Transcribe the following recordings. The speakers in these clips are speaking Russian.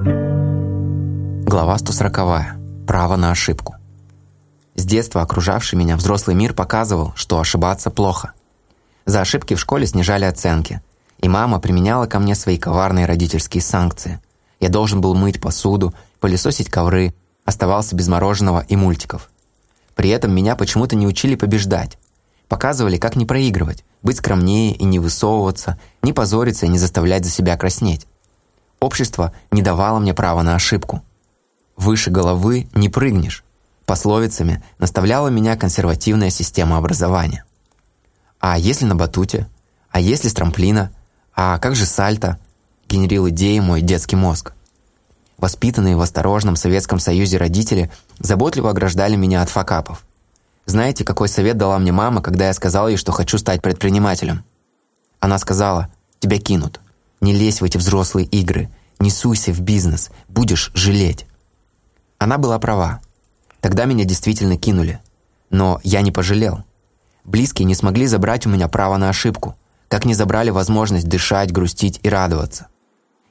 Глава 140. Право на ошибку. С детства окружавший меня взрослый мир показывал, что ошибаться плохо. За ошибки в школе снижали оценки, и мама применяла ко мне свои коварные родительские санкции. Я должен был мыть посуду, пылесосить ковры, оставался без мороженого и мультиков. При этом меня почему-то не учили побеждать. Показывали, как не проигрывать, быть скромнее и не высовываться, не позориться и не заставлять за себя краснеть. Общество не давало мне права на ошибку. «Выше головы не прыгнешь», пословицами наставляла меня консервативная система образования. А если на батуте? А если с трамплина? А как же сальто? Генерил идеи мой детский мозг. Воспитанные в осторожном Советском Союзе родители заботливо ограждали меня от факапов. Знаете, какой совет дала мне мама, когда я сказал ей, что хочу стать предпринимателем? Она сказала, тебя кинут. Не лезь в эти взрослые игры. Не суйся в бизнес. Будешь жалеть. Она была права. Тогда меня действительно кинули. Но я не пожалел. Близкие не смогли забрать у меня право на ошибку, как не забрали возможность дышать, грустить и радоваться.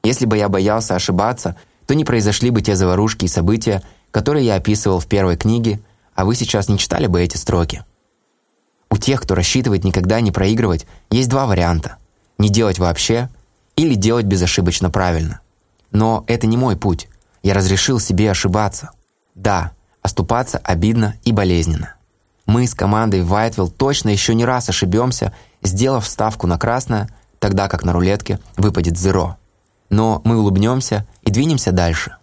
Если бы я боялся ошибаться, то не произошли бы те заварушки и события, которые я описывал в первой книге, а вы сейчас не читали бы эти строки. У тех, кто рассчитывает никогда не проигрывать, есть два варианта. Не делать вообще или делать безошибочно правильно. Но это не мой путь. Я разрешил себе ошибаться. Да, оступаться обидно и болезненно. Мы с командой Вайтвилл точно еще не раз ошибемся, сделав ставку на красное, тогда как на рулетке выпадет зеро. Но мы улыбнемся и двинемся дальше.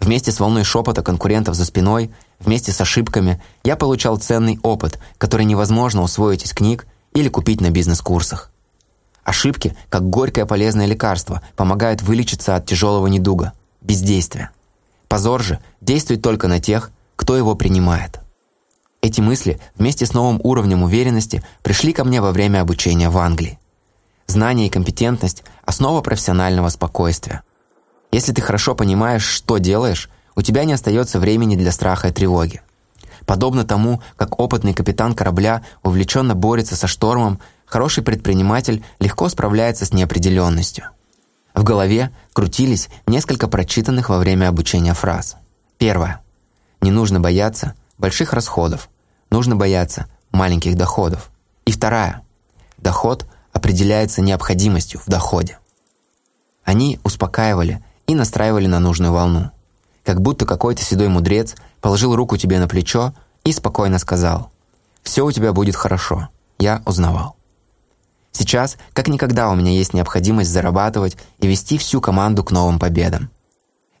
Вместе с волной шепота конкурентов за спиной, вместе с ошибками, я получал ценный опыт, который невозможно усвоить из книг или купить на бизнес-курсах. Ошибки, как горькое полезное лекарство, помогают вылечиться от тяжелого недуга – бездействия. Позор же действует только на тех, кто его принимает. Эти мысли вместе с новым уровнем уверенности пришли ко мне во время обучения в Англии. Знание и компетентность – основа профессионального спокойствия. Если ты хорошо понимаешь, что делаешь, у тебя не остается времени для страха и тревоги. Подобно тому, как опытный капитан корабля увлеченно борется со штормом, хороший предприниматель легко справляется с неопределенностью. В голове крутились несколько прочитанных во время обучения фраз. Первое. Не нужно бояться больших расходов, нужно бояться маленьких доходов. И вторая. Доход определяется необходимостью в доходе. Они успокаивали и настраивали на нужную волну. Как будто какой-то седой мудрец положил руку тебе на плечо и спокойно сказал «Все у тебя будет хорошо, я узнавал». Сейчас, как никогда, у меня есть необходимость зарабатывать и вести всю команду к новым победам.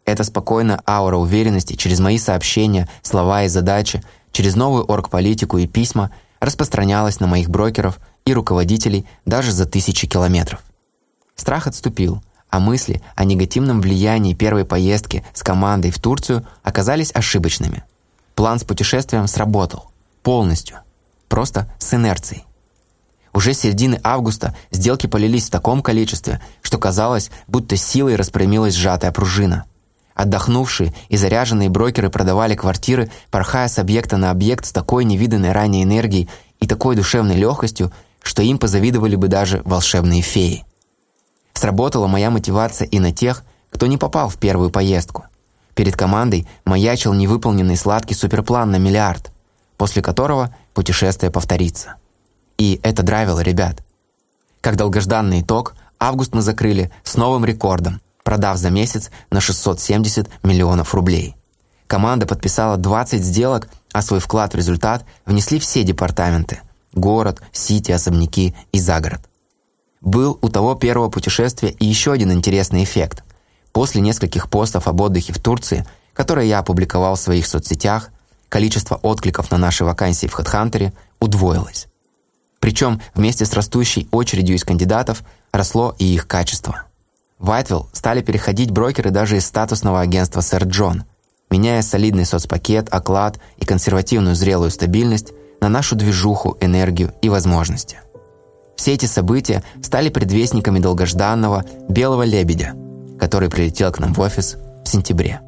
Эта спокойная аура уверенности через мои сообщения, слова и задачи, через новую оргполитику и письма распространялась на моих брокеров и руководителей даже за тысячи километров. Страх отступил, а мысли о негативном влиянии первой поездки с командой в Турцию оказались ошибочными. План с путешествием сработал. Полностью. Просто с инерцией. Уже с середины августа сделки полились в таком количестве, что казалось, будто силой распрямилась сжатая пружина. Отдохнувшие и заряженные брокеры продавали квартиры, порхая с объекта на объект с такой невиданной ранее энергией и такой душевной легкостью, что им позавидовали бы даже волшебные феи. Сработала моя мотивация и на тех, кто не попал в первую поездку. Перед командой маячил невыполненный сладкий суперплан на миллиард, после которого путешествие повторится. И это драйвило ребят. Как долгожданный итог, август мы закрыли с новым рекордом, продав за месяц на 670 миллионов рублей. Команда подписала 20 сделок, а свой вклад в результат внесли все департаменты – город, сити, особняки и загород. Был у того первого путешествия и еще один интересный эффект. После нескольких постов об отдыхе в Турции, которые я опубликовал в своих соцсетях, количество откликов на наши вакансии в HeadHunter удвоилось. Причем вместе с растущей очередью из кандидатов росло и их качество. В Вайтвилл стали переходить брокеры даже из статусного агентства «Сэр Джон», меняя солидный соцпакет, оклад и консервативную зрелую стабильность на нашу движуху, энергию и возможности. Все эти события стали предвестниками долгожданного «белого лебедя», который прилетел к нам в офис в сентябре.